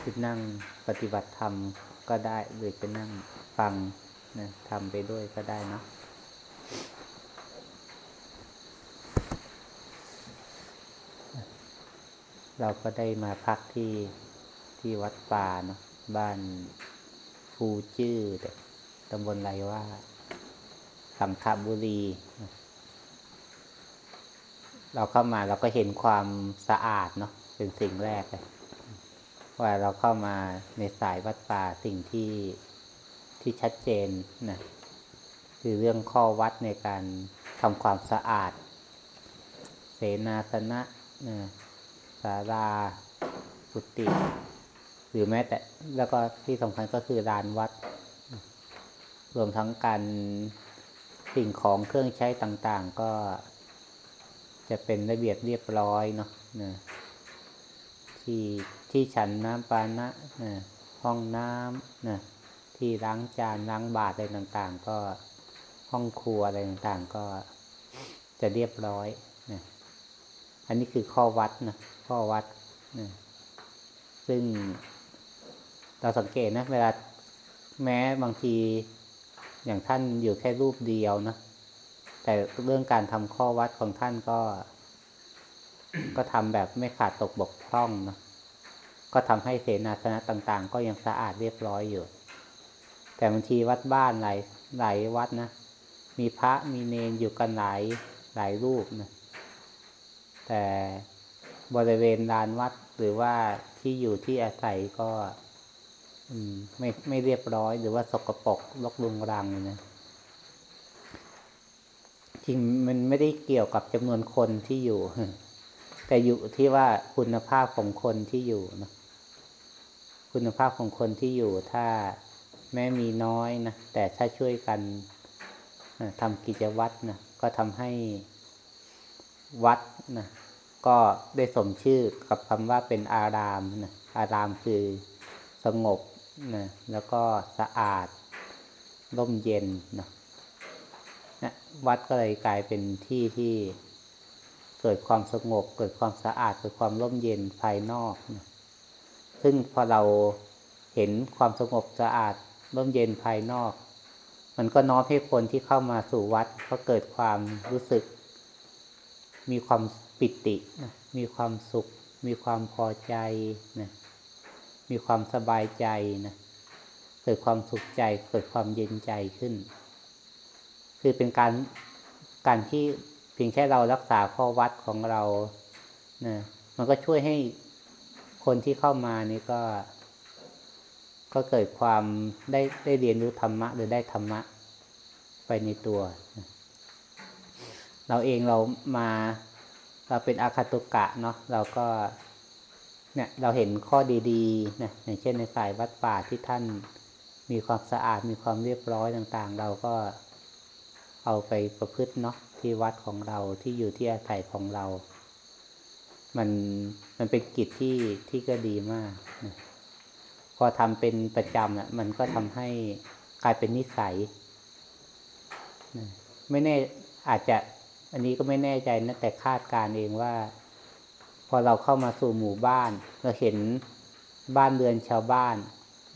คือนั่งปฏิบัติธรรมก็ได้หรือจะนั่งฟังนะทำไปด้วยก็ได้นะเราก็ได้มาพักที่ที่วัดป่าเนาะบ้านฟูจื้อตำบลไรว่า สังขบุรี เราเข้ามาเราก็เห็นความสะอาดเนาะเป็นสิ่งแรกเลย ว่าเราเข้ามาในสายวัดป่าสิ่งที่ที่ชัดเจนนะคือเรื่องข้อวัดในการทำความสะอาด เสนาสนะนะศาลากุฏิหรือแม้แต่แล้วก็ที่สำคัญก็คือลานวัด รวมทั้งการสิ่งของเครื่องใช้ต่างๆ ก็จะเป็นระเบียบเรียบร้อยเนาะนะ ที่ที่ฉันน้ำปานะนะห้องน้ำนะที่ล้างจานล้างบาตรอะไรต่าง ๆ ก็ห้องครัวอะไรต่างๆ ก็จะเรียบร้อยนะอันนี้คือข้อวัดนะข้อวัดนะซึ่งเราสังเกตนะ เวลาแม้บางทีอย่างท่านอยู่แค่รูปเดียวนะแต่เรื่องการทำข้อวัดของท่านก็ ก็ทำแบบไม่ขาดตกบกพร่องนะก็ทำให้เสนาสนะต่าง ๆ ก็ยังสะอาดเรียบร้อยอยู่ แต่บางทีวัดบ้านหลายหลายวัดนะ มีพระมีเนนอยู่กันหลายหลายรูปนะแต่บริเวณลานวัดหรือว่าที่อยู่ที่อาศัยก็อืมไม่ไม่เรียบร้อย หรือว่าสกปรกรกรุงรังนะจริงมันไม่ได้เกี่ยวกับจำนวนคนที่อยู่ แต่อยู่ที่ว่าคุณภาพของคนที่อยู่นะคุณภาพของคนที่อยู่ถ้าแม้มีน้อยนะแต่ถ้าช่วยกันทำกิจวัตรนะก็ทำให้วัดนะก็ได้สมชื่อกับคำว่าเป็นอารามนะอารามคือสงบนะแล้วก็สะอาดร่มเย็นนะนะวัดก็เลยกลายเป็นที่ที่ เกิดความสงบ เกิดความสะอาด เกิดความร่มเย็นภายนอกนะซึ่งพอเราเห็นความสงบสะอาดร่มเย็นภายนอก มันก็น้อมให้คนที่เข้ามาสู่วัดก็เกิดความรู้สึก มีความปิตินะมีความสุข มีความพอใจนะมีความสบายใจนะเกิดความสุขใจ เกิดความเย็นใจขึ้น คือเป็นการการที่ เพียงแค่เรารักษาข้อวัดของเรานะมันก็ช่วยให้คนที่เข้ามานี่ก็ ก็เกิดความได้ได้เรียนรู้ธรรมะ หรือได้ธรรมะไปในตัวนะเราเองเรามาเราเป็นอาคาตุกะเนาะเราก็เนี่ยเราเห็นข้อดีๆนะอย่างเช่นในสายวัดป่าที่ท่านมีความสะอาดมีความเรียบร้อยต่าง ๆ เราก็เอาไปประพฤติเนาะ ที่วัดของเราที่อยู่ที่อาศัยของเรา มันมันเป็นกิจที่ที่ก็ดีมากนะพอทำเป็นประจำอะ มันก็ทำให้กลายเป็นนิสัยนะไม่แน่อาจจะ อันนี้ก็ไม่แน่ใจนะแต่คาดการเองว่า พอเราเข้ามาสู่หมู่บ้านเราเห็นบ้านเรือนชาวบ้าน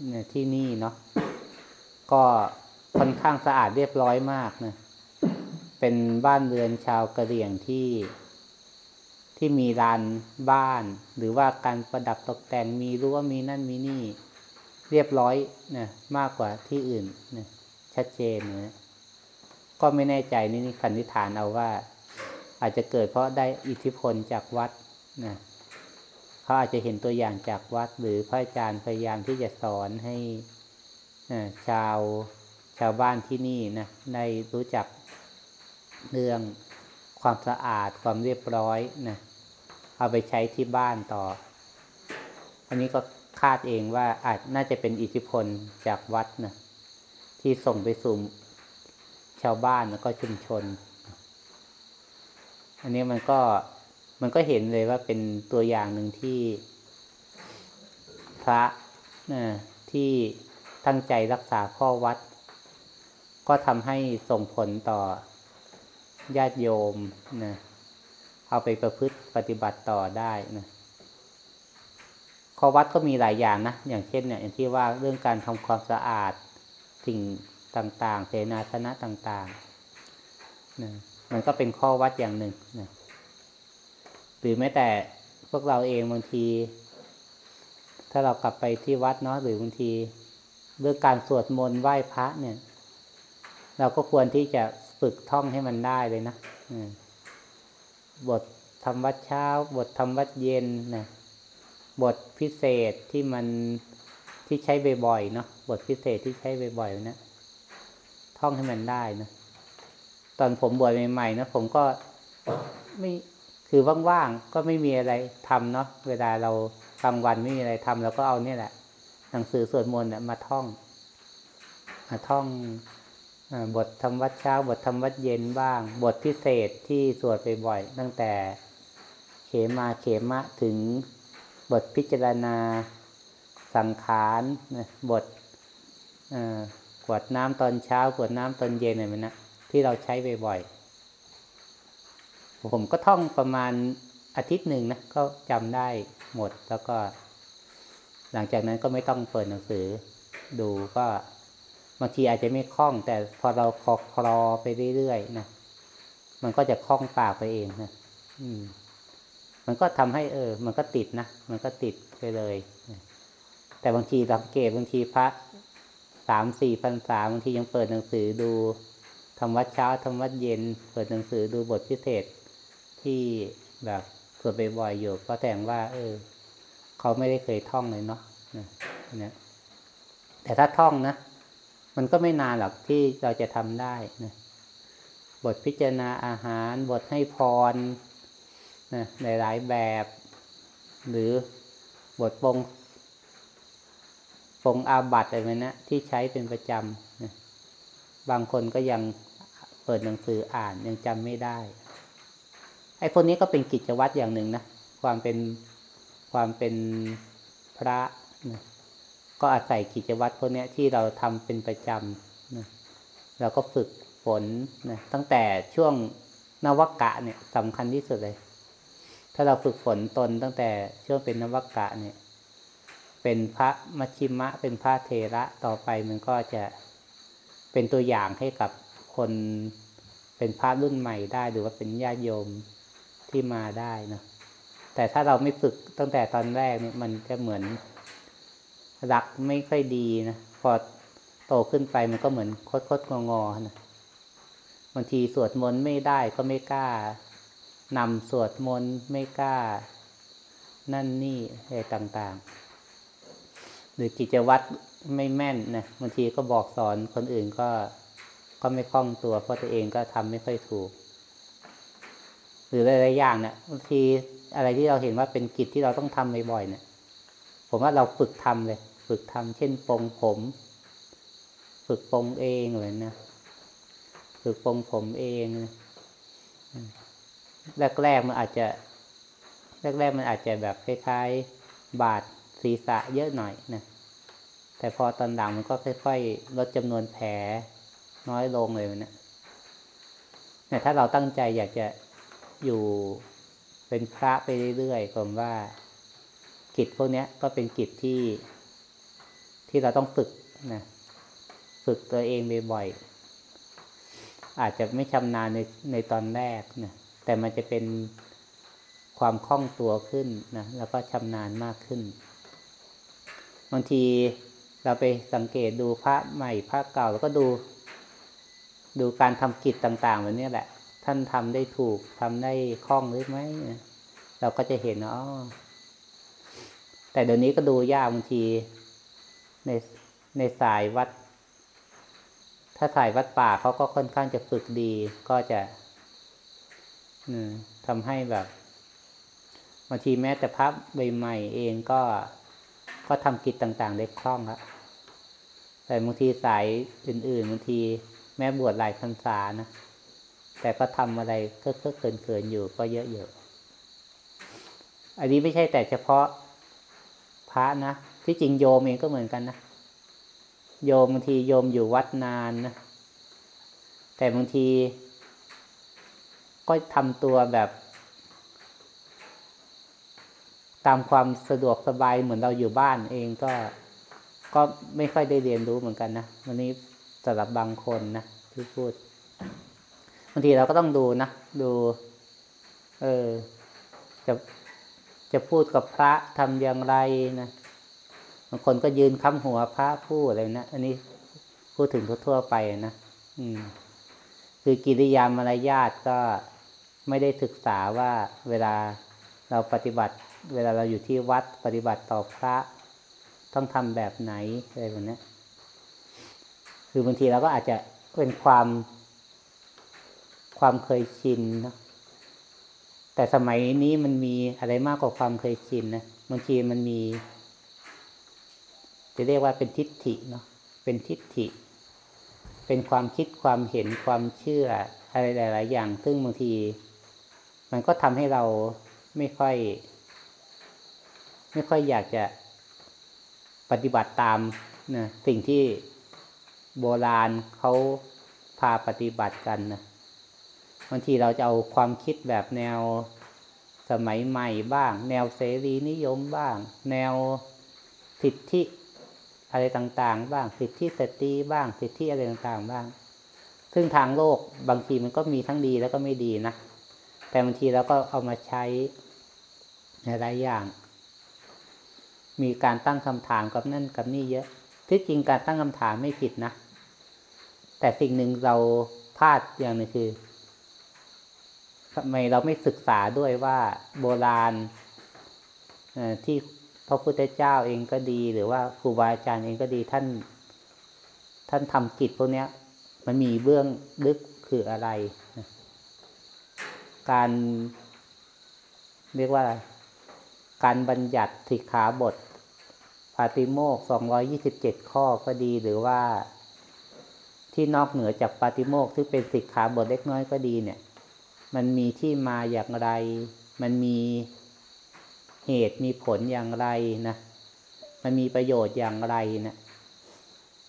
เนี่ยที่นี่เนาะก็ค่อนข้างสะอาดเรียบร้อยมากนะ เป็นบ้านเรือนชาวกะเหรี่ยงที่ ที่มีลานบ้าน หรือว่าการประดับตกแต่งมีรั้วมีนั่นมีนี่ เรียบร้อยนะมากกว่าที่อื่นนะชัดเจนนะก็ไม่แน่ใจนี่นี่สันนิฐานเอาว่า อาจจะเกิดเพราะได้อิทธิพลจากวัดนะเขาอาจจะเห็นตัวอย่างจากวัด หรือพระอาจารย์พยายามที่จะสอนให้ชาวชาวบ้านที่นี่นะได้รู้จัก เรื่องความสะอาดความเรียบร้อยนะเอาไปใช้ที่บ้านต่อ อันนี้ก็คาดเองว่าอาจน่าจะเป็นอิทธิพลจากวัดนะที่ส่งไปสู่ชาวบ้านแล้วก็ชุมชน อันนี้มันก็มันก็เห็นเลยว่าเป็นตัวอย่างหนึ่งที่พระนะที่ตั้งใจรักษาข้อวัด ก็ทำให้ส่งผลต่อ ญาติโยมนะเอาไปประพฤติปฏิบัติต่อได้นะข้อวัดก็มีหลายอย่างนะ อย่างเช่นเนี่ยอย่างที่ว่าเรื่องการทำความสะอาดสิ่งต่างๆ เสนาสนะต่างๆนะมันก็เป็นข้อวัดอย่างหนึ่งนะหรือแม้แต่พวกเราเองบางที ถ้าเรากลับไปที่วัดเนาะหรือบางที เรื่องการสวดมนต์ไหว้พระเนี่ย เราก็ควรที่จะ ฝึกท่องให้มันได้เลยนะบททำวัดเช้า บททำวัดเย็นนะบทพิเศษที่มันที่ใช้บ่อยๆเนาะบทพิเศษที่ใช้บ่อยๆนะท่องให้มันได้นะตอนผมบวชใหม่ๆนะผมก็ไม่คือว่างๆก็ไม่มีอะไรทำเนาะเวลาเรากลางวันไม่มีอะไรทำเราก็เอาเนี่ยแหละหนังสือสวดมนต์น่ะมาท่องมาท่อง บททำวัดเช้า บททำวัดเย็นบ้าง บทพิเศษที่สวดไปบ่อย ตั้งแต่เขมาเขมะถึงบทพิจารณาสังขารบทกวดน้ำตอนเช้ากวดน้ำตอนเย็นอะไรมันนะที่เราใช้บ่อยๆผมก็ท่องประมาณอาทิตย์หนึ่งนะก็จำได้หมดแล้วก็ หลังจากนั้นก็ไม่ต้องเปิดหนังสือดูก็ บางทีอาจจะไม่คล่อง แต่พอเราคลอคลอไปเรื่อยๆนะมันก็จะคล่องปากไปเองนะอืม มันก็ทำให้เออ มันก็ติดนะมันก็ติดไปเลยแต่บางทีสังเกตบางทีพระสามสี่พรรษาบางทียังเปิดหนังสือดูทำวัดเช้าทำวัดเย็น เปิดหนังสือดูบทพิเศษที่แบบสวดบ่อยๆอยู่ก็แต่งว่า เออ เขาไม่ได้เคยท่องเลยเนาะนะนะแต่ถ้าท่องนะ มันก็ไม่นานหรอกที่เราจะทำได้นะบทพิจารณาอาหารบทให้พรนะหลายๆแบบ หรือบทปงปงอาบัตอะไรแบบนะที่ใช้เป็นประจำนะบางคนก็ยังเปิดหนังสืออ่านยังจำไม่ได้ ไอ้พวกนี้ก็เป็นกิจวัตรอย่างหนึ่งนะ ความเป็นความเป็นพระนะ ก็อาศัยกิจวัตรพวกนี้ที่เราทำเป็นประจำนะเราก็ฝึกฝนนะตั้งแต่ช่วงนวกะเนี่ยสำคัญที่สุดเลย ถ้าเราฝึกฝนตนตั้งแต่ช่วงเป็นนวกะเนี่ย เป็นพระมัชชิมะ เป็นพระเทระต่อไปมันก็จะเป็นตัวอย่างให้กับคนเป็นพระรุ่นใหม่ได้หรือว่าเป็นญาติโยมที่มาได้นะแต่ถ้าเราไม่ฝึกตั้งแต่ตอนแรกเนี่ยมันจะเหมือน รักไม่ค่อยดีนะพอโตขึ้นไปมันก็เหมือนคดคดงองอนะบางทีสวดมนต์ไม่ได้ก็ไม่กล้านำสวดมนต์ไม่กล้า นั่นนี่อะไรต่างๆ หรือกิจวัตรไม่แม่นนะบางทีก็บอกสอนคนอื่นก็ก็ไม่คล่องตัวเพราะตัวเองก็ทำไม่ค่อยถูก หรือหลายๆอย่างเนะี่ยบางทีอะไรที่เราเห็นว่าเป็นกิจที่เราต้องทำบ่อยๆเนี่ยผมว่าเราฝึกทำเลย ฝึกทำเช่นปรงผม ฝึกปรงเองเลยนะ ฝึกปรงผมเองนะแรกๆมันอาจจะ แรกๆมันอาจจะแบบคล้ายๆบาดศีรษะเยอะหน่อยนะแต่พอตอนหลังมันก็ค่อยๆลดจำนวนแผลน้อยลงเลยนะเนี่ยถ้าเราตั้งใจอยากจะอยู่เป็นพระไปเรื่อยๆผมว่ากิจพวกนี้ก็เป็นกิจที่ ที่เราต้องฝึกนะฝึกตัวเองบ่อยๆอาจจะไม่ชำนาญในในตอนแรกนะแต่มันจะเป็นความคล่องตัวขึ้นนะแล้วก็ชำนาญมากขึ้น บางทีเราไปสังเกตดูพระใหม่พระเก่าแล้วก็ดู ดูการทำกิจต่างๆแบบนี้แหละ ท่านทำได้ถูกทำได้คล่องหรือไม่เราก็จะเห็นอ๋อแต่เดี๋ยวนี้ก็ดูยากบางที ในในสายวัด ถ้าสายวัดป่าเขาก็ค่อนข้างจะฝึกดี ก็จะทำให้แบบบางทีแม้แต่พระใหม่ๆเองก็ก็ทำกิจต่างๆ ได้คล่องครับแต่บางทีสายอื่นๆบางทีแม้บวชหลายพรรษานะ แต่ก็ทำอะไรเคื่อเกินๆอยู่ก็เยอะอยู่อันนี้ไม่ใช่แต่เฉพาะพระนะ ที่จริงโยมเองก็เหมือนกันนะโยมบางทีโยมอยู่วัดนานนะแต่บางที ก็ทำตัวแบบ ตามความสะดวกสบายเหมือนเราอยู่บ้านเองก็ก็ไม่ค่อยได้เรียนรู้เหมือนกันนะวันนี้สำหรับบางคนนะที่พูดบางทีเราก็ต้องดูนะดูเออจะจะพูดกับพระทำอย่างไรนะ บางคนก็ยืนค้ำหัวพระพูดอะไรนะอันนี้พูดถึงทั่วๆไปนะอืม คือกิริยามารยาทก็ไม่ได้ศึกษาว่าเวลาเราปฏิบัติ เวลาเราอยู่ที่วัดปฏิบัติต่อพระ ต้องทำแบบไหนอะไรแบบนี้คือบางทีเราก็อาจจะเป็นความ ความเคยชินเนาะแต่สมัยนี้มันมีอะไรมากกว่าความเคยชินนะบางทีมันมี จะเรียกว่าเป็นทิฏฐิเนาะเป็นทิฏฐิ เป็นความคิดความเห็นความเชื่ออะไรหลาย ๆ อย่าง ซึ่งบางที มันก็ทำให้เราไม่ค่อย ไม่ค่อยอยากจะปฏิบัติตามนะสิ่งที่โบราณเขาพาปฏิบัติกันนะบางทีเราจะเอาความคิดแบบแนวสมัยใหม่บ้าง แนวเสรีนิยมบ้าง แนวสิทธิ อะไรต่างๆ บ้างสิทธิสตรีบ้างสิทธิอะไรต่างๆ บ้าง ซึ่งทางโลกบางทีมันก็มีทั้งดีแล้วก็ไม่ดีนะ แต่บางทีเราก็เอามาใช้ในหลายอย่าง มีการตั้งคำถามกับนั่นกับนี่เยอะ ที่จริงการตั้งคำถามไม่ผิดนะ แต่สิ่งหนึ่งเราพลาดอย่างหนึงคือทำไมเราไม่ศึกษาด้วยว่าโบราณที่ พระพุทธเจ้าเองก็ดี หรือว่าครูบาอาจารย์เองก็ดีท่าน ท่านทำกิจพวกนี้มันมีเบื้องลึกคืออะไร การเรียกว่าอะไร การบัญญัติสิกขาบทปาติโมกสองร้อยี่สิบเจ็ดข้อก็ดีหรือว่าที่นอกเหนือจากปาติโมกที่เป็นสิกขาบทเล็กน้อยก็ดีเนี่ย มันมีที่มาอย่างไร มันมี เหตุมีผลอย่างไรนะ มันมีประโยชน์อย่างไรนะ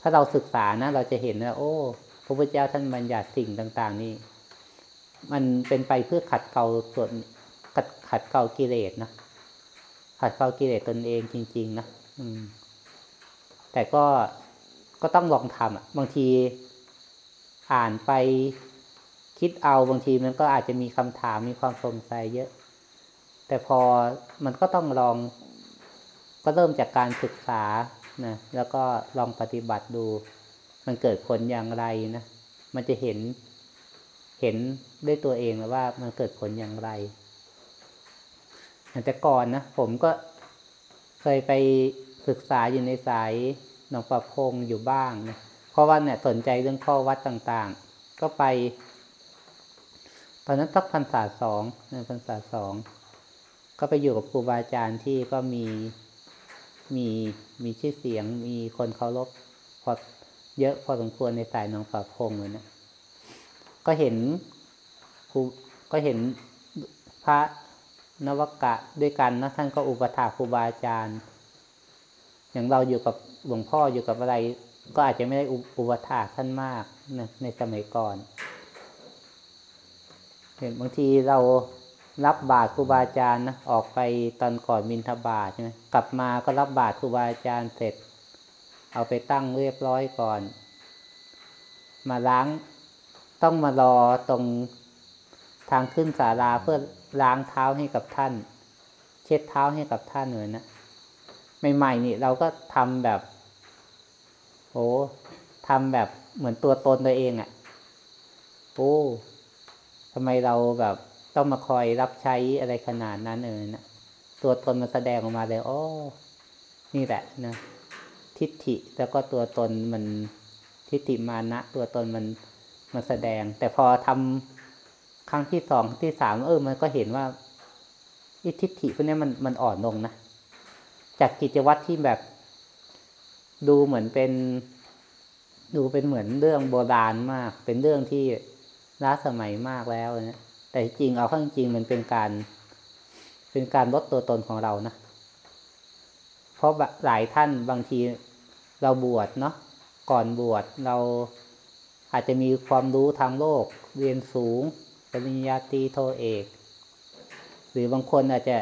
ถ้าเราศึกษานะ เราจะเห็นว่าโอ้พระพุทธเจ้าท่านบัญญัติสิ่งต่าง ๆ นี่มันเป็นไปเพื่อขัดเกลาส่วนขัดขัดเกลากิเลสนะขัดเกลากิเลสตนเองจริง ๆ นะอืม แต่ก็ก็ต้องลองทำอะ บางทีอ่านไปคิดเอาบางทีมันก็อาจจะมีคำถามมีความสงสัยเยอะ แต่พอมันก็ต้องลอง ก็เริ่มจากการศึกษานะแล้วก็ลองปฏิบัติดู มันเกิดผลอย่างไรนะมันจะเห็นเห็นด้วยตัวเองแล้วว่ามันเกิดผลอย่างไรแต่ก่อนนะผมก็เคยไปศึกษาอยู่ในสายหนองประพงอยู่บ้างนะเพราะว่าเนี่ยสนใจเรื่องข้อวัดต่างๆ ก็ไป ตอนนั้นสักพรรษาสองนพรรษาสอง ก็ไปอยู่กับครูบาอาจารย์ที่ก็มีมีมีชื่อเสียง มีคนเคารพพอเยอะพอสมควรในสายหนองประพงเลยนะก็เห็นครูก็เห็นพระนวกะด้วยกันนะท่านก็อุปถาครูบาอาจารย์ อย่างเราอยู่กับหลวงพ่ออยู่กับอะไร ก็อาจจะไม่ได้อุปถาท่านมากนะในสมัยก่อน เห็นบางทีเรา รับบาตรครูบาอาจารย์นะออกไปตอนก่อนมินทบาทใช่ไหมกลับมาก็รับบาตรครูบาอาจารย์เสร็จ เอาไปตั้งเรียบร้อยก่อน มาล้างต้องมารอตรงทางขึ้นศาลาเพื่อล้างเท้าให้กับท่าน เช็ดเท้าให้กับท่านเหมือนนะใหม่ๆนี่เราก็ทำแบบโอ้ทำแบบเหมือนตัวตนตัวเองอะ่ะโอ้ทำไมเราแบบ ต้องมาคอยรับใช้อะไรขนาดนั้นเออนะตัวตนมันแสดงออกมาเลยโอ้นี่แหละนะทิฏฐิแล้วก็ตัวตนมันทิฏฐิมานะตัวตนมันมันแสดง แต่พอทำครั้งที่สองที่สามเออ มันก็เห็นว่าอิทิฏฐิพวกนี้มันมันอ่อนลงนะจากกิจวัตรที่แบบดูเหมือนเป็น ดูเป็นเหมือนเรื่องโบราณมาก เป็นเรื่องที่ล้าสมัยมากแล้วนะ แต่จริงเอาข้างจริงมันเป็นการ เป็นการลดตัวตนของเรานะ เพราะหลายท่านบางทีเราบวชเนาะก่อนบวชเราอาจจะมีความรู้ทางโลก เรียนสูง ปริญญาตรีโทเอก หรือบางคนอาจจะ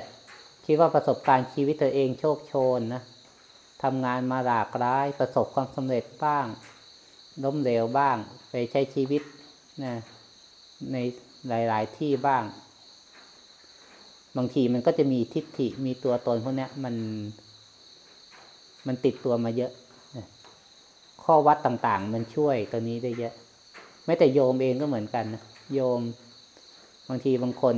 คิดว่าประสบการณ์ชีวิตตัวเองโชคโชนนะทำงานมาหลากหลายประสบความสำเร็จบ้างล้มเหลวบ้าง ไปใช้ชีวิตนะใน หลาย ๆ ที่บ้าง บางทีมันก็จะมีทิฏฐิมีตัวตนพวกนี้มัน มันติดตัวมาเยอะข้อวัดต่าง ๆ มันช่วยตัวนี้ได้เยอะแม้แต่โยมเองก็เหมือนกันนะโยม บางทีบางคน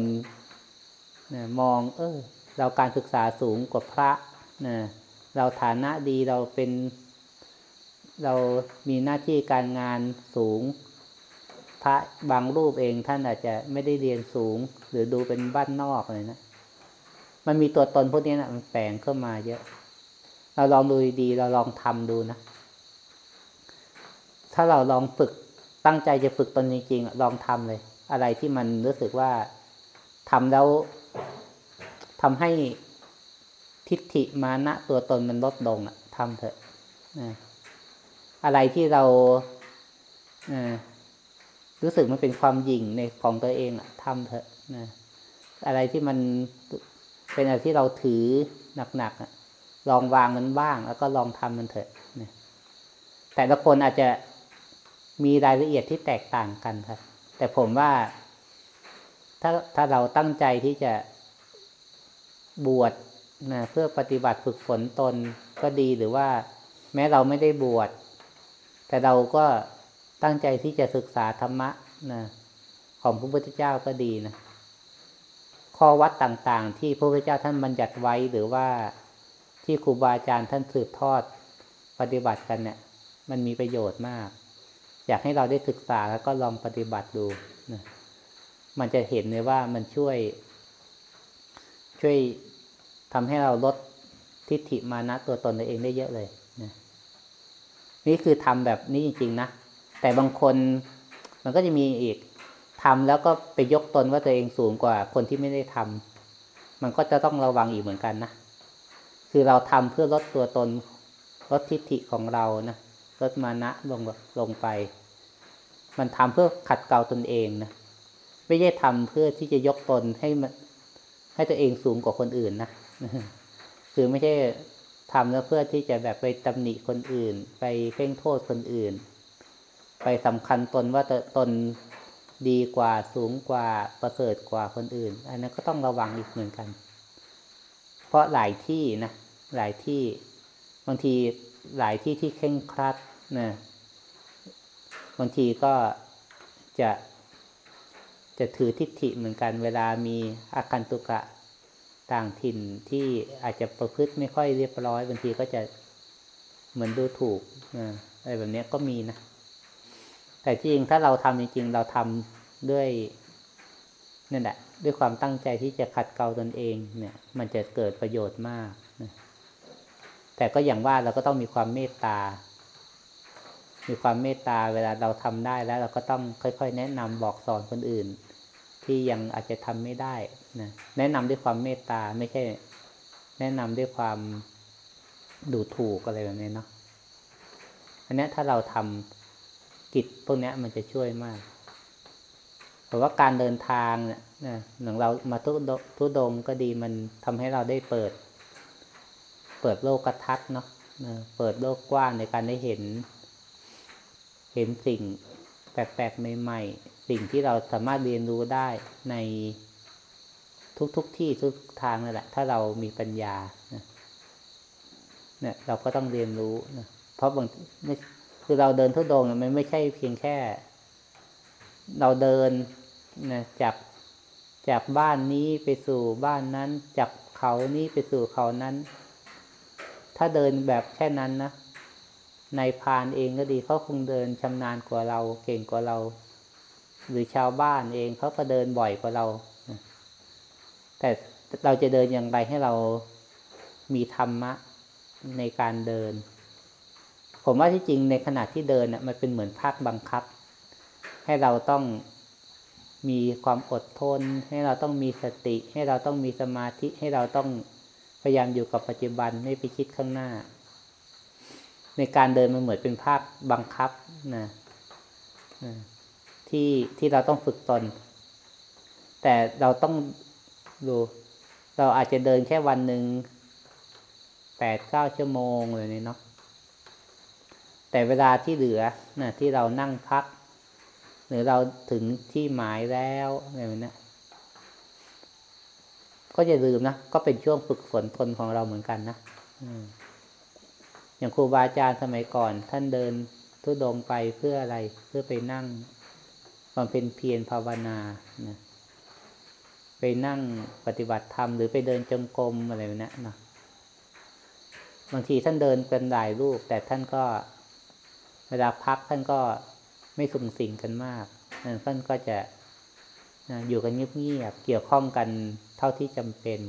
นะมอง เออ เราการศึกษาสูงกว่าพระนะเราฐานะดีเราเป็น เรามีหน้าที่การงานสูง พระบางรูปเองท่านอาจจะไม่ได้เรียนสูง หรือดูเป็นบ้านนอกเลยนะ มันมีตัวตนพวกนี้นะมันแฝงเข้ามาเยอะ เราลองดูดีเราลองทำดูนะ ถ้าเราลองฝึกตั้งใจจะฝึกตนจริงๆลองทำเลย อะไรที่มันรู้สึกว่าทำแล้วทำให้ทิฏฐิมานะตัวตนมันลดลงอะทำเถอะอะไรที่เรา รู้สึกมันเป็นความหยิ่งในของตัวเองอะทำเถอะนะอะไรที่มันเป็นอะไรที่เราถือหนักๆอะลองวางมันบ้าง แล้วก็ลองทำมันเถอะนะแต่ละคนอาจจะมีรายละเอียดที่แตกต่างกันครับ แต่ผมว่า ถ้าถ้าเราตั้งใจที่จะบวชนะเพื่อปฏิบัติฝึกฝนตนก็ดีหรือว่า แม้เราไม่ได้บวชแต่เราก็ ตั้งใจที่จะศึกษาธรรมะนะของพระพุทธเจ้าก็ดีนะข้อวัดต่างๆ ที่พระพุทธเจ้าท่านบัญญัติไว้หรือว่าที่ครูบาอาจารย์ท่านสืบทอดปฏิบัติกันเนี่ย มันมีประโยชน์มาก อยากให้เราได้ศึกษาแล้วก็ลองปฏิบัติดูนะมันจะเห็นเลยว่ามันช่วย ช่วยทำให้เราลดทิฏฐิมานะตัวตนตัวเองได้เยอะเลยนะนี่คือทำแบบนี้จริง ๆ นะ แต่บางคนมันก็จะมีอีกทำแล้วก็ไปยกตนว่าตัวเองสูงกว่าคนที่ไม่ได้ทำมันก็จะต้องระวังอีกเหมือนกันนะคือเราทำเพื่อลดตัวตนลดทิฏฐิของเรานะลดมานะลงลงไป มันทำเพื่อขัดเกลาตนเองนะไม่ใช่ทำเพื่อที่จะยกตนให้มันให้ตัวเองสูงกว่าคนอื่นนะคือไม่ใช่ทำแล้วเพื่อที่จะแบบไปตำหนิคนอื่น ไปเพ่งโทษคนอื่น ไปสำคัญตนว่าตนดีกว่าสูงกว่าประเสริฐกว่าคนอื่น อันนั้นก็ต้องระวังอีกเหมือนกัน เพราะหลายที่นะหลายที่บางทีหลายที่ที่เข่งครัดนะบางทีก็จะจะถือทิฏฐิเหมือนกันเวลามีอาการตุกะต่างถิ่นที่อาจจะประพฤติไม่ค่อยเรียบร้อยบางทีก็จะเหมือนดูถูกนะอะไรแบบนี้ก็มีนะ แต่จริงถ้าเราทำจริง ๆ เราทำด้วยนั่นแหละด้วยความตั้งใจที่จะขัดเกลาตนเองเนี่ย มันจะเกิดประโยชน์มากนะแต่ก็อย่างว่าเราก็ต้องมีความเมตตา มีความเมตตาเวลาเราทำได้แล้ว เราก็ต้องค่อย ๆ แนะนำบอกสอนคนอื่น ที่ยังอาจจะทำไม่ได้นะแนะนำด้วยความเมตตาไม่ใช่ แนะนำด้วยความดูถูกอะไรแบบนี้เนาะอันนี้ถ้าเราทำ กิจพวกนี้มันจะช่วยมากเพราะว่าการเดินทางเนี่ยนะหนังเรามาทุทุดงก็ดีมันทำให้เราได้เปิด เปิดโลกกระทัศน์เนาะเปิดโลกกว้างในการได้เห็น เห็นสิ่งแปลกๆใหม่สิ่งที่เราสามารถเรียนรู้ได้ในทุกๆทที่ทุกทางนั่นแหละ ถ้าเรามีปัญญาเนี่ยเราก็ต้องเรียนรู้นะเพราะบางไม่ คือเราเดินทุดงมันไม่ใช่เพียงแค่ เราเดินนะจากจากบ้านนี้ไปสู่บ้านนั้น จากเขานี้ไปสู่เขานั้น ถ้าเดินแบบแค่นั้นนะในพานเองก็ดีเขาคงเดินชำนาญกว่าเราเก่งกว่าเรา หรือชาวบ้านเองเขาก็เดินบ่อยกว่าเรา แต่เราจะเดินอย่างไรให้เรามีธรรมะในการเดิน ผมว่าที่จริงในขณะที่เดินน่ะมันเป็นเหมือนภาคบังคับ ให้เราต้องมีความอดทน ให้เราต้องมีสติ ให้เราต้องมีสมาธิให้เราต้องพยายามอยู่กับปัจจุบันไม่ไปคิดข้างหน้า ในการเดินมันเหมือนเป็นภาคบังคับนะที่ที่เราต้องฝึกตน แต่เราต้องดู เราอาจจะเดินแค่วันหนึ่งแปดเก้าชั่วโมงเลยนี่เนาะ แต่เวลาที่เหลือนะที่เรานั่งพัก หรือเราถึงที่หมายแล้วอะไรแบบนี้ก็อย่าลืมนะ ก็เป็นช่วงฝึกฝนทนของเราเหมือนกันนะอย่างครูบาอาจารย์สมัยก่อน ท่านเดินทุดงไปเพื่ออะไร เพื่อไปนั่งความเป็นเพียรภาวนานะไปนั่งปฏิบัติธรรมหรือไปเดินจงกรมอะไรแบบนี้นะบางทีท่านเดินเป็นหลายรูป แต่ท่านก็ เวลาพักท่านก็ไม่สุ่มสิ่งกันมากท่านก็จะอยู่กันเงียบๆเกี่ยวข้องกันเท่าที่จำเป็น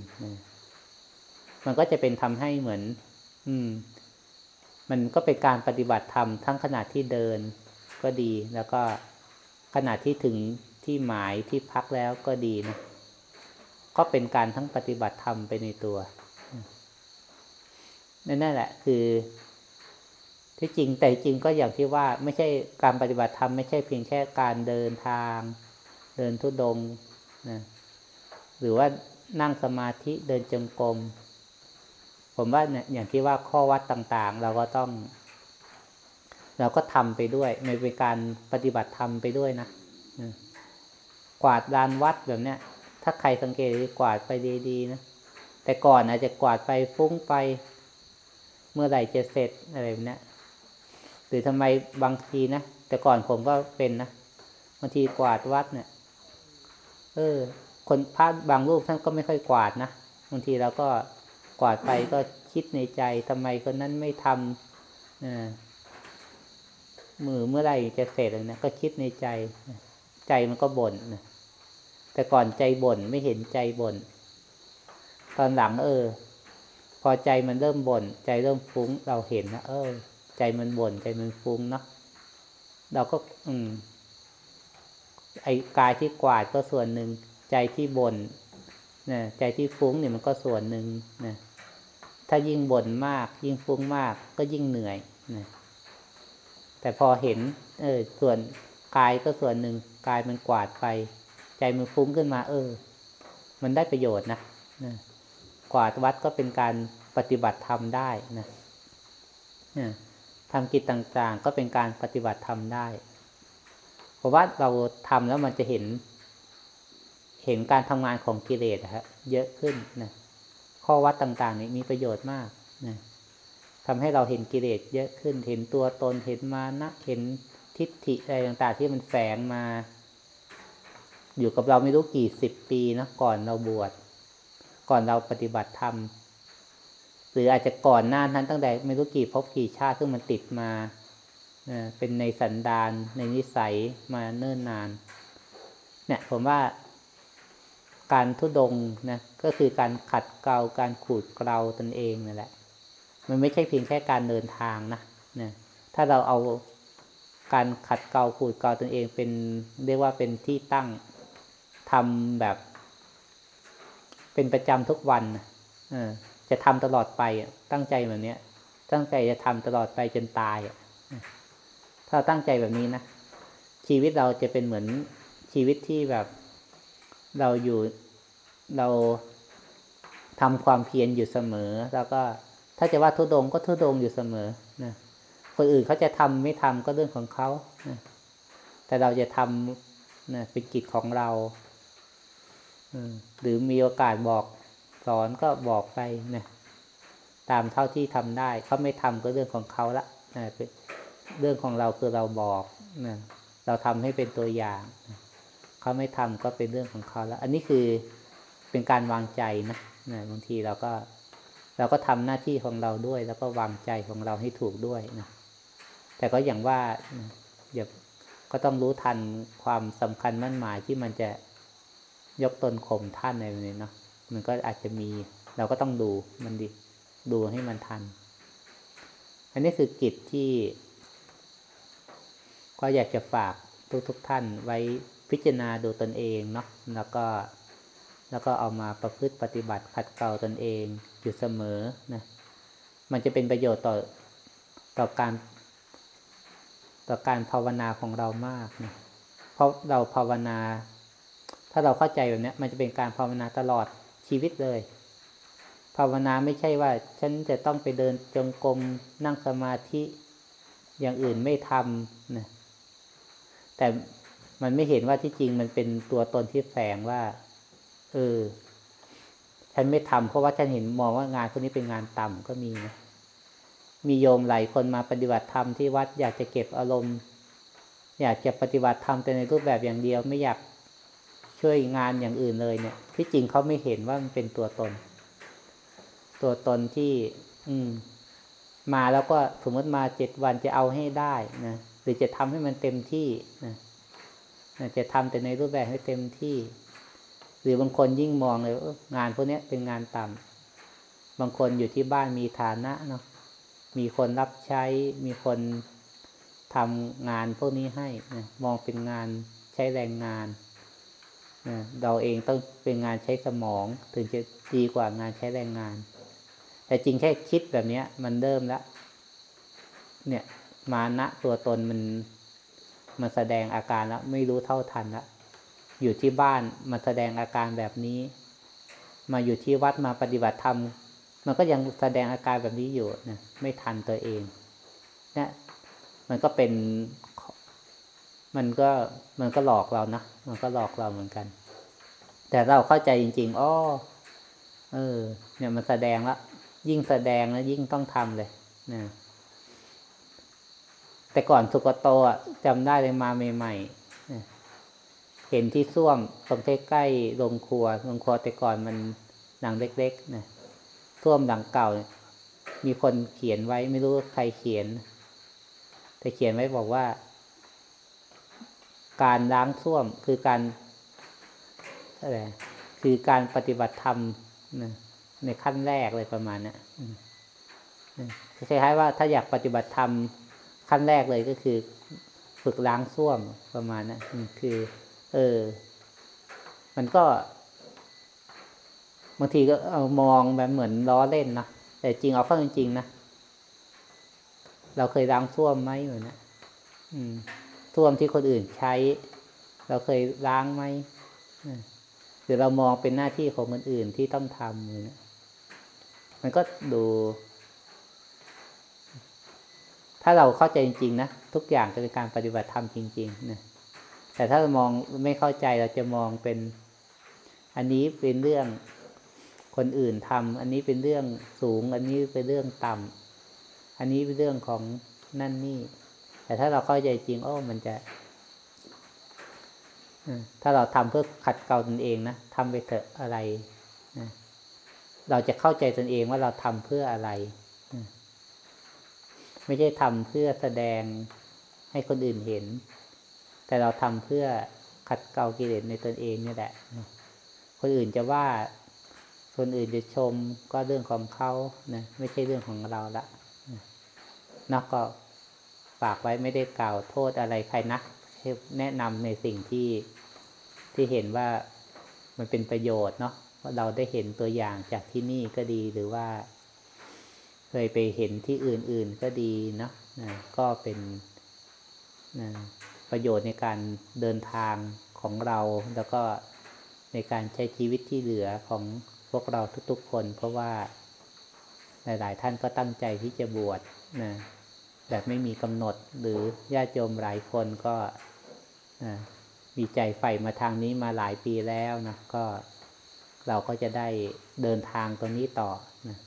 มันก็จะเป็นทำให้เหมือน อืม มันก็เป็นการปฏิบัติธรรมทั้งขณะที่เดินก็ดี แล้วก็ขณะที่ถึงที่หมายที่พักแล้วก็ดีนะก็เป็นการทั้งปฏิบัติธรรมไปในตัวนั่นแหละ คือ ที่จริงแต่จริงก็อย่างที่ว่าไม่ใช่การปฏิบัติธรรมไม่ใช่เพียงแค่การเดินทาง เดินทุดงนะหรือว่านั่งสมาธิเดินจงกรมผมว่าเนี่ยอย่างที่ว่าข้อวัดต่างๆ เราก็ต้อง เราก็ทำไปด้วยไม่เป็นการปฏิบัติธรรมไปด้วยนะกวาดลานวัดแบบเนี้ย ถ้าใครสังเกตกวาดไปดีๆนะแต่ก่อนอาจจะกวาดไปฟุ้งไป เมื่อไหร่จะเสร็จอะไรแบบนี้ หรือทำไมบางทีนะแต่ก่อนผมก็เป็นนะบางทีกวาดวัดเนี่ย เออ คนพระบางรูปท่านก็ไม่ค่อยกวาดนะบางทีเราก็กวาดไปก็คิดในใจทำไมคนนั้นไม่ทำนะมือเมื่อไหร่จะเสร็จนะก็คิดในใจ ใจมันก็บ่นนะแต่ก่อนใจบ่นไม่เห็นใจบ่นตอนหลังเออ พอใจมันเริ่มบ่นใจเริ่มฟุ้งเราเห็นนะเออ ใจมันบ่นใจมันฟุ้งเนาะเราก็ อืม ไอ้กายที่กวาดก็ส่วนหนึ่ง ใจที่บน่นนะใจที่ฟุ้งเนี่ยมันก็ส่วนหนึ่งนะถ้ายิ่งบ่นมาก ยิ่งฟุ้งมาก ก็ยิ่งเหนื่อยนะแต่พอเห็น เออ ส่วนกายก็ส่วนหนึ่งกายมันกวาดไป ใจมันฟุ้งขึ้นมา เออ มันได้ประโยชน์นะนะกวาดวัดก็เป็นการปฏิบัติธรรมได้นะนะ ทำกิจต่างๆ ก็เป็นการปฏิบัติธรรมได้ เพราะว่าเราทำแล้วมันจะเห็น เห็นการทำงานของกิเลสครับเยอะขึ้นนะข้อวัดต่างๆ นี่มีประโยชน์มากนะทำให้เราเห็นกิเลสเยอะขึ้น เห็นตัวตนเห็นมานะเห็นทิฏฐิอะไรต่างๆ ที่มันแฝงมา อยู่กับเราไม่รู้กี่สิบปีนะก่อนเราบวชก่อนเราปฏิบัติธรรม หรืออาจจะก่อนหน้านั้นตั้งแต่ไม่รู้กี่พบกี่ชาติซึ่งมันติดมาเป็นในสันดานในนิสัยมาเนิ่นนาน เนี่ยผมว่าการทุดงนะก็คือการขัดเกลาการขูดเกลาตนเองนั่นแหละ มันไม่ใช่เพียงแค่การเดินทางนะนะถ้าเราเอาการขัดเกลาขูดเกลาตนเองเป็นเรียกว่าเป็นที่ตั้งทำแบบ เป็นประจำทุกวันนะ จะทำตลอดไปตั้งใจแบบนี้ตั้งใจจะทำตลอดไปจนตายถ้าตั้งใจแบบนี้นะชีวิตเราจะเป็นเหมือนชีวิตที่แบบเราอยู่เราทำความเพียรอยู่เสมอ แล้วก็ถ้าจะว่าทุดงก็ทุดงอยู่เสมอนะคนอื่นเขาจะทำไม่ทำก็เรื่องของเขานะแต่เราจะทำนะเป็นกิจของเราหรือมีโอกาสบอก สอนก็บอกไปนะตามเท่าที่ทำได้ เขาไม่ทำก็เรื่องของเขาละนะเรื่องของเราคือเราบอกนะเราทำให้เป็นตัวอย่างนะเขาไม่ทำก็เป็นเรื่องของเขาแล้ว อันนี้คือเป็นการวางใจนะนะบางทีเราก็เราก็ทำหน้าที่ของเราด้วย แล้วก็วางใจของเราให้ถูกด้วยนะแต่ก็อย่างว่าอย่าก็ต้องรู้ทันความสำคัญมั่นหมายที่มันจะยกตนข่มท่านในนี้เนาะ มันก็อาจจะมี เราก็ต้องดูมันดีดูให้มันทัน อันนี้คือกิจที่ ก็อยากจะฝากทุกทุกท่านไว้พิจารณาดูตนเองเนาะแล้วก็แล้วก็เอามาประพฤติปฏิบัติขัดเกลาตนเองอยู่เสมอนะมันจะเป็นประโยชน์ต่อต่อการต่อการภาวนาของเรามากนะเพราะเราภาวนา ถ้าเราเข้าใจแบบนี้มันจะเป็นการภาวนาตลอด ชีวิตเลย ภาวนาไม่ใช่ว่า ฉันจะต้องไปเดินจงกรมนั่งสมาธิอย่างอื่นไม่ทำนะแต่มันไม่เห็นว่าที่จริงมันเป็นตัวตนที่แฝงว่า เออ ฉันไม่ทำเพราะว่าฉันเห็นมองว่างานคนนี้เป็นงานต่ำก็มีนะมีโยมหลายคนมาปฏิบัติธรรมที่วัดอยากจะเก็บอารมณ์ อยากจะปฏิบัติธรรมแต่ในรูปแบบอย่างเดียวไม่อยาก ช่วยงานอย่างอื่นเลยเนี่ย ที่จริงเขาไม่เห็นว่ามันเป็นตัวตน ตัวตนที่ อืม มาแล้วก็สมมติมาเจ็ดวันจะเอาให้ได้นะหรือจะทำให้มันเต็มที่นะจะทำแต่ในรูปแบบให้เต็มที่ หรือบางคนยิ่งมองเลยงานพวกนี้เป็นงานต่ำบางคนอยู่ที่บ้านมีฐานะเนาะมีคนรับใช้ มีคนทำงานพวกนี้ให้นะมองเป็นงานใช้แรงงาน เราเองต้องเป็นงานใช้สมองถึงจะดีกว่างานใช้แรงงาน แต่จริงแค่คิดแบบนี้มันเริ่มแล้วเนี่ยมานะตัวตนมันมันแสดงอาการแล้วไม่รู้เท่าทันแล้วอยู่ที่บ้านมาแสดงอาการแบบนี้ มาอยู่ที่วัดมาปฏิบัติธรรมมันก็ยังแสดงอาการแบบนี้อยู่นะไม่ทันตัวเองเนี่ยมันก็เป็น มันก็มันก็หลอกเรานะมันก็หลอกเราเหมือนกัน แต่เราเข้าใจจริงๆอ้อเออ เนี่ยมันแสดงแล้วยิ่งแสดงแล้วยิ่งต้องทำเลยนะแต่ก่อนสุกโตอะจำได้เลยมาใหม่ๆเห็นที่ส้วมตรงใกล้ๆโรงครัวโรงครัวแต่ก่อนมันหลังเล็กๆนะส้วมหลังเก่า มีคนเขียนไว้ไม่รู้ใครเขียน แต่เขียนไว้บอกว่า การล้างส้วมคือการอะไรคือการปฏิบัติธรรมในขั้นแรกเลยประมาณนี้คล้ายๆว่าถ้าอยากปฏิบัติธรรมขั้นแรกเลยก็คือ ฝึกล้างส้วมประมาณนะั้คือ เออ มันก็ บางทีก็เอามองแบบเหมือนล้อเล่นนะแต่จริงเอาเข้าจริงๆนะเราเคยล้างส้วมไหมเหมือนนะอืม ส้วมที่คนอื่นใช้ เราเคยล้างไหมหรือเรามองเป็นหน้าที่ของคนอื่นที่ต้องทำนะมันก็ดู ถ้าเราเข้าใจจริงๆนะทุกอย่างจะเป็นการปฏิบัติธรรมจริงๆนะแต่ถ้าเรามองไม่เข้าใจเราจะมองเป็น อันนี้เป็นเรื่องคนอื่นทำอันนี้เป็นเรื่องสูง อันนี้เป็นเรื่องต่ำอันนี้เป็นเรื่องของนั่นนี่ แต่ถ้าเราเข้าใจจริงโอ้มันจะถ้าเราทำเพื่อขัดเกลาตนเองนะทำไปเถอะอะไรนะเราจะเข้าใจตนเองว่าเราทำเพื่ออะไร ไม่ใช่ทำเพื่อแสดงให้คนอื่นเห็น แต่เราทำเพื่อขัดเกลากิเลสในตนเองนี่แหละ คนอื่นจะว่า คนอื่นจะชมก็เรื่องของเขานะไม่ใช่เรื่องของเราละนักก็ ฝากไว้ไม่ได้กล่าวโทษอะไรใครนะแนะนำในสิ่งที่ที่เห็นว่ามันเป็นประโยชน์เนาะว่าเราได้เห็นตัวอย่างจากที่นี่ก็ดีหรือว่า เคยไปเห็นที่อื่น ๆก็ดีเนาะนะก็เป็นนะประโยชน์ในการเดินทางของเรา แล้วก็ในการใช้ชีวิตที่เหลือของพวกเราทุกๆคน เพราะว่าหลาย ๆ ท่านก็ตั้งใจที่จะบวชนะ แบบไม่มีกำหนดหรือญาติโยมหลายคนก็มีใจใฝ่มาทางนี้มาหลายปีแล้วนะก็เราก็จะได้เดินทางตรงนี้ต่อนะ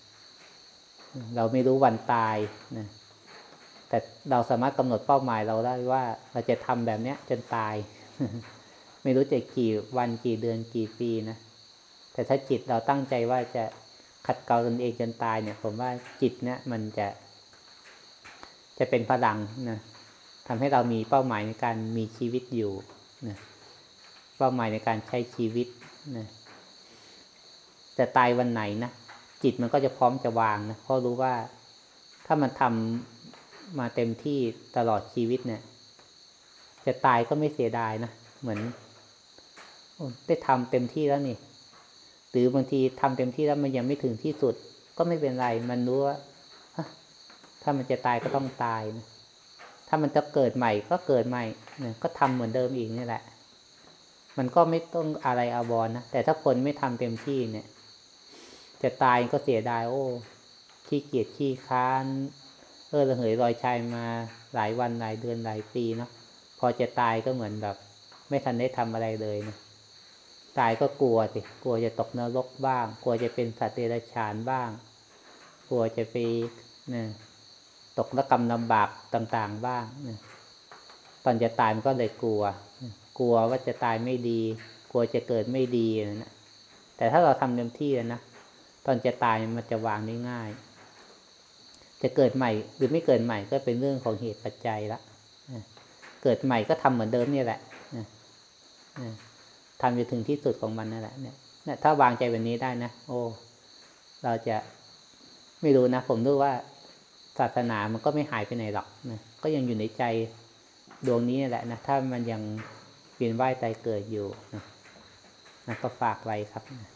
เราไม่รู้วันตายนะแต่เราสามารถกำหนดเป้าหมายเราได้ว่าเราจะทำแบบนี้จนตาย ไม่รู้จะกี่วันกี่เดือนกี่ปีนะแต่ถ้าจิตเราตั้งใจว่าจะขัดเกลาตนเองจนตายเนี่ย ผมว่าจิตเนี่ยมันจะ จะเป็นพลังนะทำให้เรามีเป้าหมายในการมีชีวิตอยู่นะเป้าหมายในการใช้ชีวิตนะจะตายวันไหนนะจิตมันก็จะพร้อมจะวางนะเพราะรู้ว่าถ้ามันทำมาเต็มที่ตลอดชีวิตเนี่ย จะตายก็ไม่เสียดายนะเหมือนได้ทำเต็มที่แล้วนี่ หรือบางทีทำเต็มที่แล้วมันยังไม่ถึงที่สุด ก็ไม่เป็นไร มันรู้ว่า ถ้ามันจะตายก็ต้องตายนะถ้ามันจะเกิดใหม่ก็เกิดใหม่เนี่ยก็ทำเหมือนเดิมอีกนี่แหละ มันก็ไม่ต้องอะไรอาวรนะแต่ถ้าคนไม่ทำเต็มที่เนี่ย จะตายก็เสียดายโอ้ขี้เกียจขี้ค้านเออระเหยรอยชายมาหลายวันหลายเดือนหลายปีเนาะพอจะตายก็เหมือนแบบ ไม่ทันได้ทำอะไรเลยนะตายก็กลัวสิกลัวจะตกนรกบ้าง กลัวจะเป็นสัตว์เดรัจฉานบ้าง กลัวจะไปเนี่ย ตกนกรรมลำบากต่างๆบ้างตอนจะตายมันก็เลยกลัว กลัวว่าจะตายไม่ดี กลัวจะเกิดไม่ดีนะแต่ถ้าเราทำเต็มที่แล้วนะตอนจะตายมันจะวางได้ง่าย จะเกิดใหม่หรือไม่เกิดใหม่ก็เป็นเรื่องของเหตุปัจจัยละเกิดใหม่ก็ทำเหมือนเดิมนี่แหละทำจนถึงที่สุดของมันนั่นแหละเนี่ยถ้าวางใจแบบนี้ได้นะ โอ้ เราจะไม่รู้นะ ผมรู้ว่า ศาสนามันก็ไม่หายไปไหนหรอกนะก็ยังอยู่ในใจดวงนี้แหละนะถ้ามันยังเปลี่ยนว่ายตายเกิดอยู่นะนะก็ฝากไว้ครับนะ